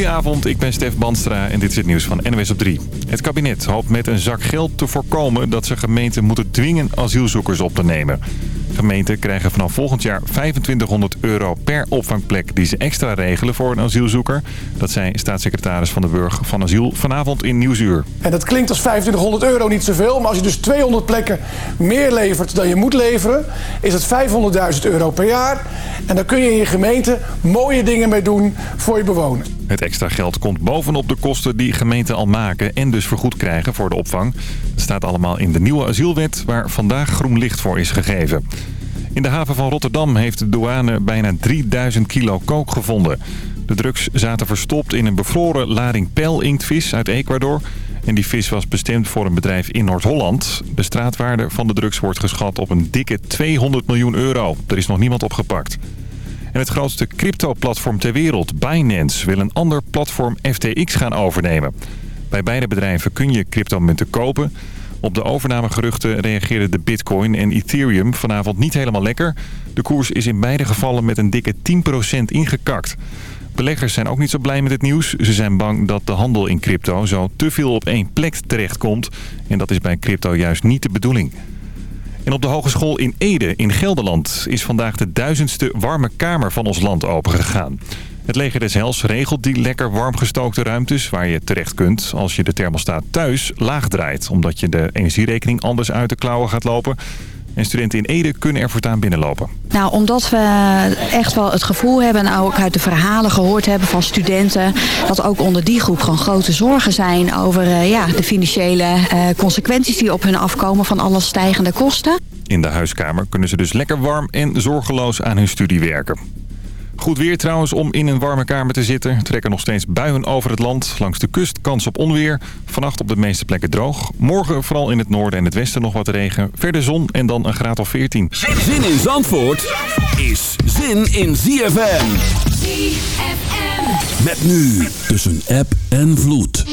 Goedenavond, ik ben Stef Banstra en dit is het nieuws van NWS op 3. Het kabinet hoopt met een zak geld te voorkomen dat ze gemeenten moeten dwingen asielzoekers op te nemen. Gemeenten krijgen vanaf volgend jaar 2500 euro per opvangplek die ze extra regelen voor een asielzoeker. Dat zei staatssecretaris Van de Burg van Asiel vanavond in Nieuwsuur. En dat klinkt als 2500 euro niet zoveel, maar als je dus 200 plekken meer levert dan je moet leveren, is het 500.000 euro per jaar. En daar kun je in je gemeente mooie dingen mee doen voor je bewoners. Het extra geld komt bovenop de kosten die gemeenten al maken en dus vergoed krijgen voor de opvang. Het staat allemaal in de nieuwe asielwet waar vandaag groen licht voor is gegeven. In de haven van Rotterdam heeft de douane bijna 3000 kilo kook gevonden. De drugs zaten verstopt in een bevroren lading pijlinktvis uit Ecuador. En die vis was bestemd voor een bedrijf in Noord-Holland. De straatwaarde van de drugs wordt geschat op een dikke 200 miljoen euro. Er is nog niemand opgepakt. En het grootste crypto-platform ter wereld, Binance, wil een ander platform FTX gaan overnemen. Bij beide bedrijven kun je cryptomunten kopen. Op de overnamegeruchten reageerden de bitcoin en ethereum vanavond niet helemaal lekker. De koers is in beide gevallen met een dikke 10% ingekakt. Beleggers zijn ook niet zo blij met het nieuws. Ze zijn bang dat de handel in crypto zo te veel op één plek terechtkomt. En dat is bij crypto juist niet de bedoeling. En op de hogeschool in Ede in Gelderland is vandaag de duizendste warme kamer van ons land opengegaan. Het leger des Hels regelt die lekker warm gestookte ruimtes waar je terecht kunt als je de thermostaat thuis laag draait. Omdat je de energierekening anders uit de klauwen gaat lopen. En studenten in Ede kunnen er voortaan binnenlopen. Nou, omdat we echt wel het gevoel hebben en ook uit de verhalen gehoord hebben van studenten... dat ook onder die groep gewoon grote zorgen zijn over uh, ja, de financiële uh, consequenties die op hun afkomen van alle stijgende kosten. In de huiskamer kunnen ze dus lekker warm en zorgeloos aan hun studie werken. Goed weer trouwens om in een warme kamer te zitten. Er trekken nog steeds buien over het land. Langs de kust kans op onweer. Vannacht op de meeste plekken droog. Morgen vooral in het noorden en het westen nog wat regen. Verder zon en dan een graad of 14. Zin in Zandvoort is zin in ZFM. ZFM. Met nu tussen app en vloed.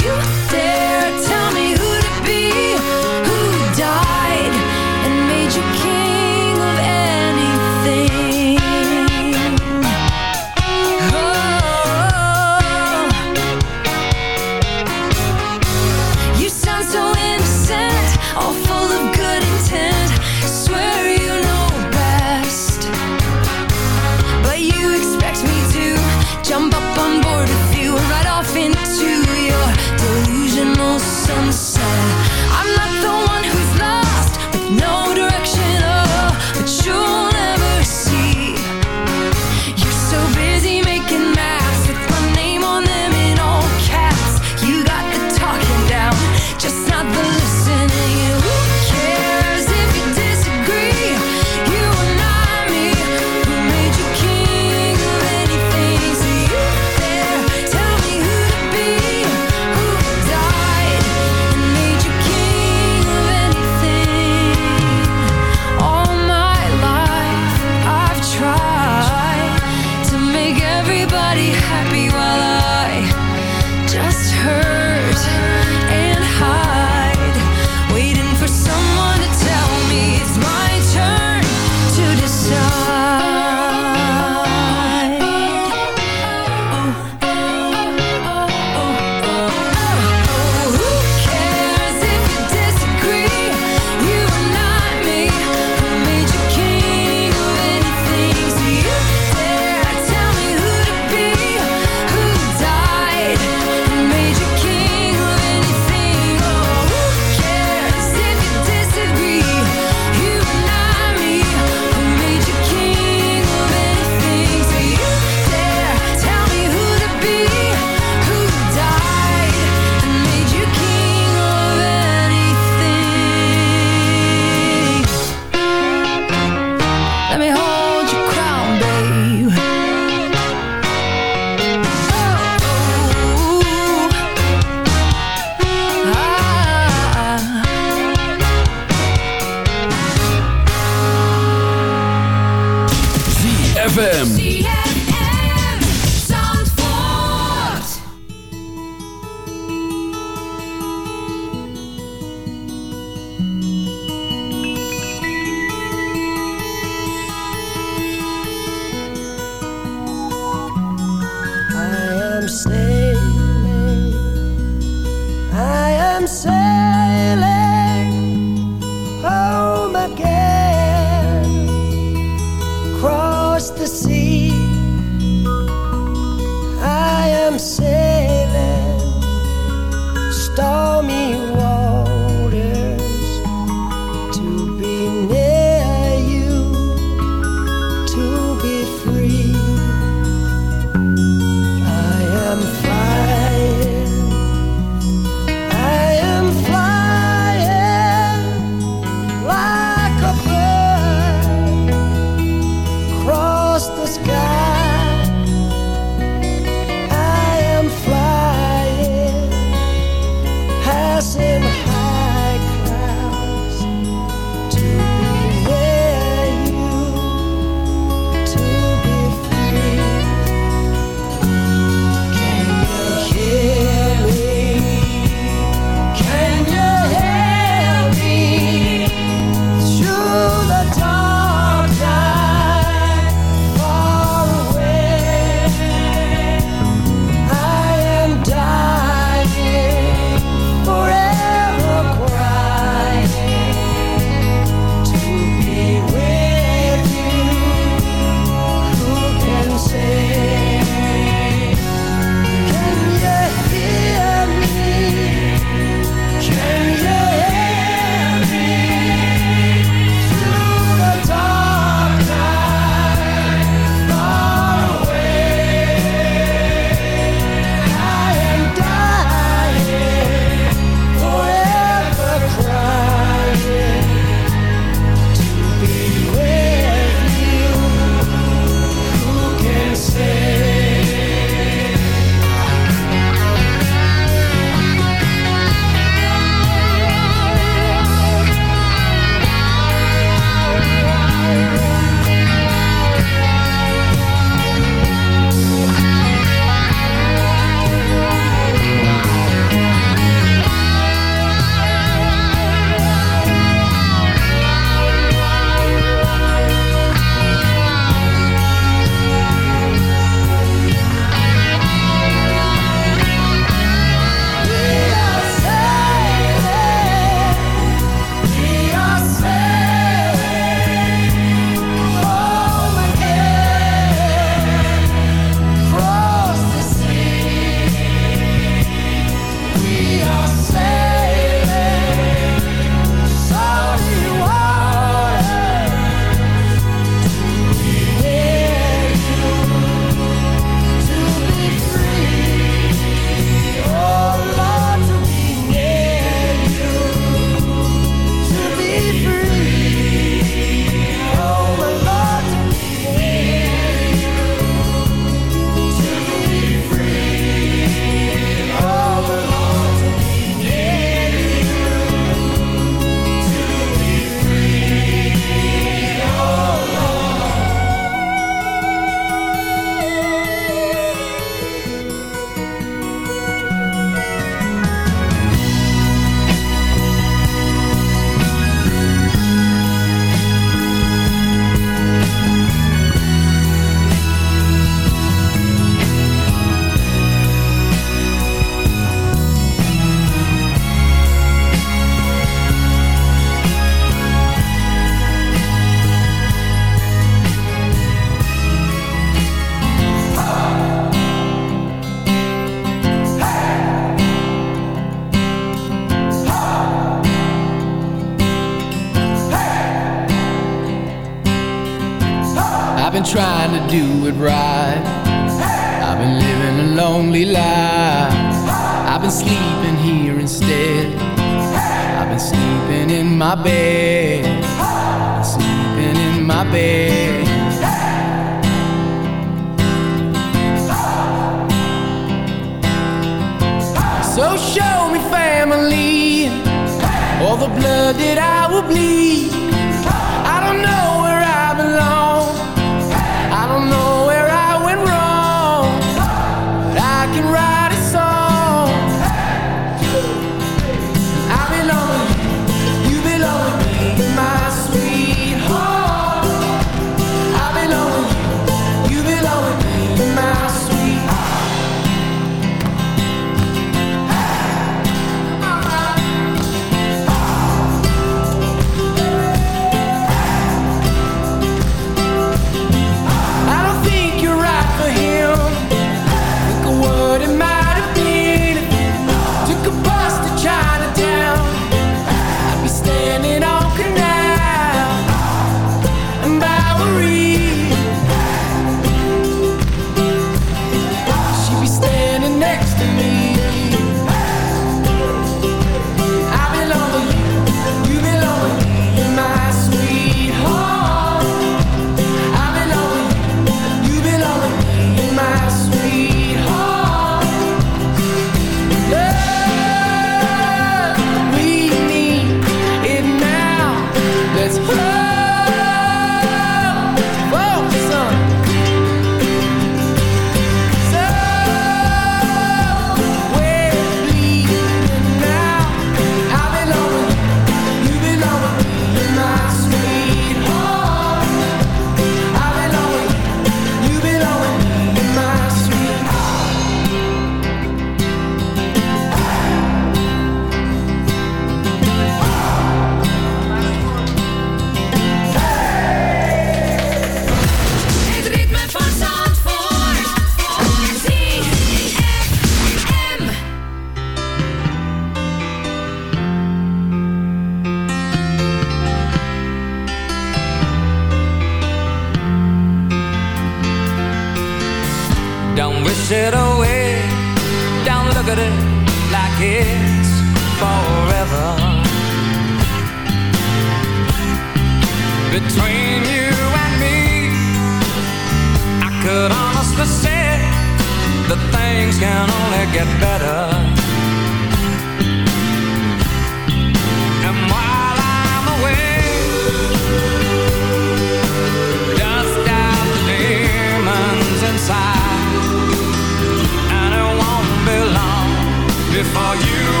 for you.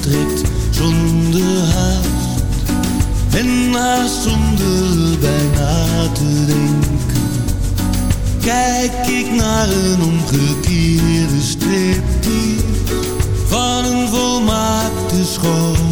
trekt zonder haast. En haast zonder bijna te denken. Kijk ik naar een omgekeerde striptease van een volmaakte schoonheid.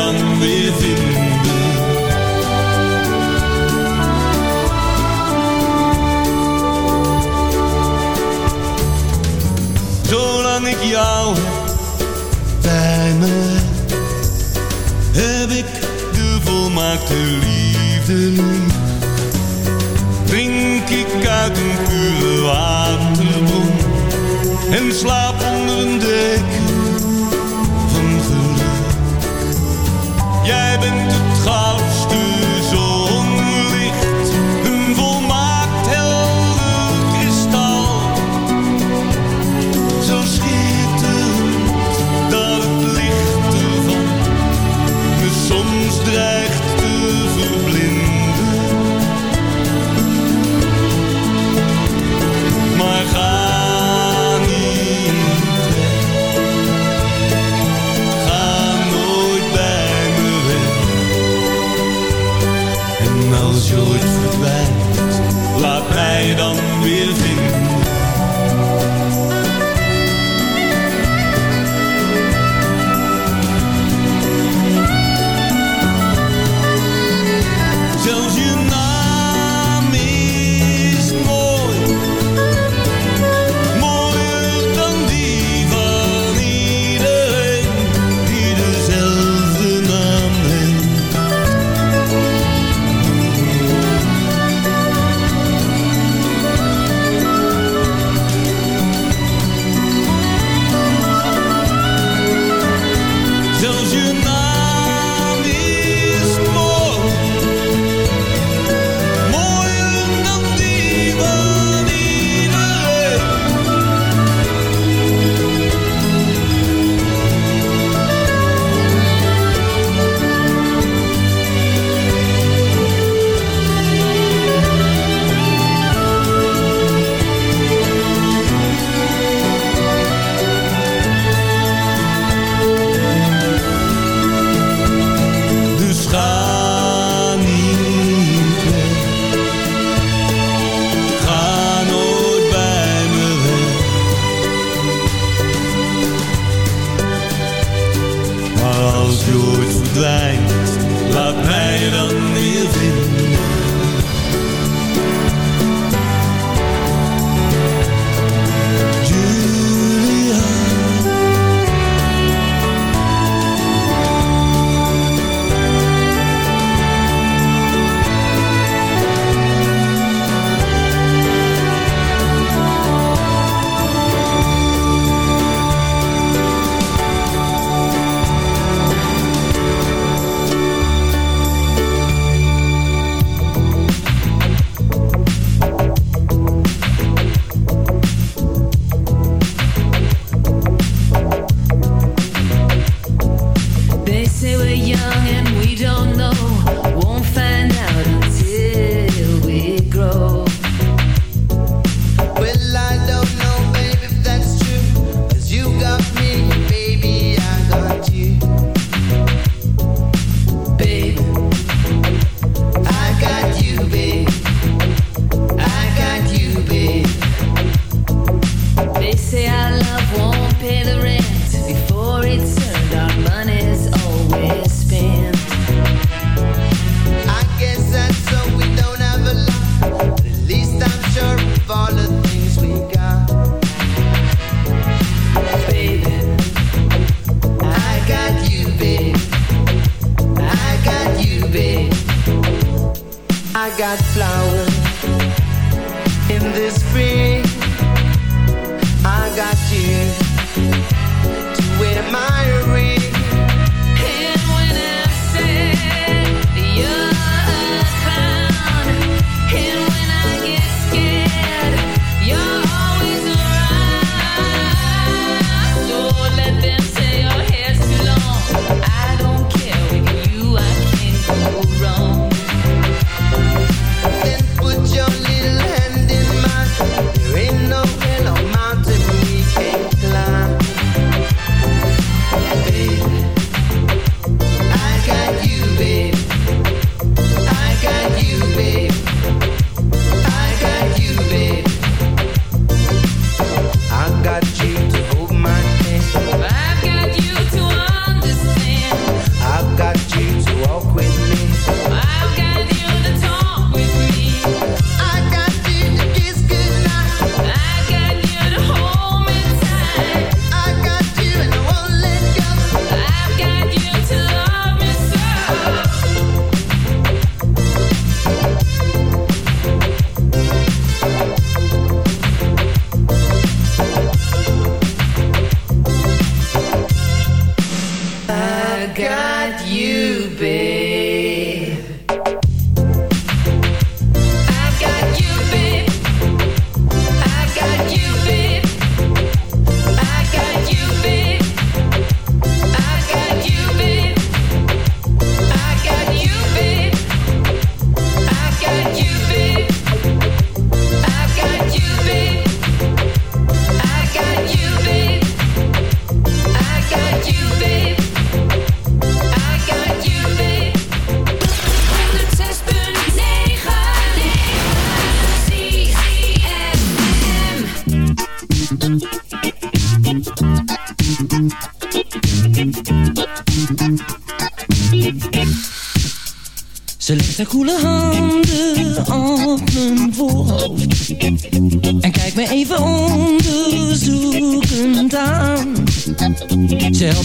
volmaakte liefde lief. Drink ik uit een pure waterbron en slaap onder een deken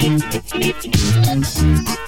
Thank you.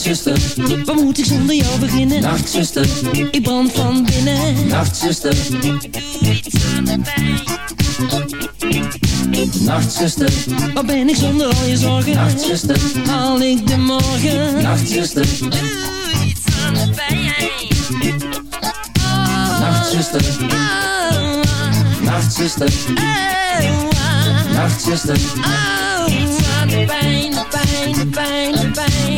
Nachtzuster, waar moet ik zonder jou beginnen? Nachtzuster, ik brand van binnen. Nachtzuster, doe iets aan de pijn. Nachtzuster, waar ben ik zonder al je zorgen? Nachtzuster, haal ik de morgen? Nachtzuster, doe iets aan de pijn. Oh. Nachtzuster, oh. Nachtzuster, oh. Nachtzuster, oh. Nachtzuster, aan Nachtzuster, pijn.